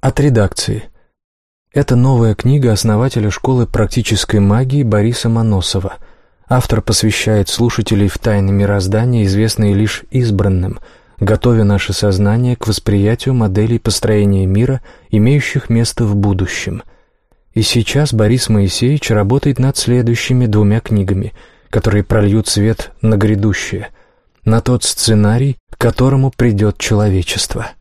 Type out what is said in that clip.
От редакции. Это новая книга основателя школы практической магии Бориса Моносова. Автор посвящает слушателей в тайны мироздания, известные лишь избранным, готовя наше сознание к восприятию моделей построения мира, имеющих место в будущем. И сейчас Борис Моисеевич работает над следующими двумя книгами, которые прольют свет на грядущее, на тот сценарий, к которому придет человечество.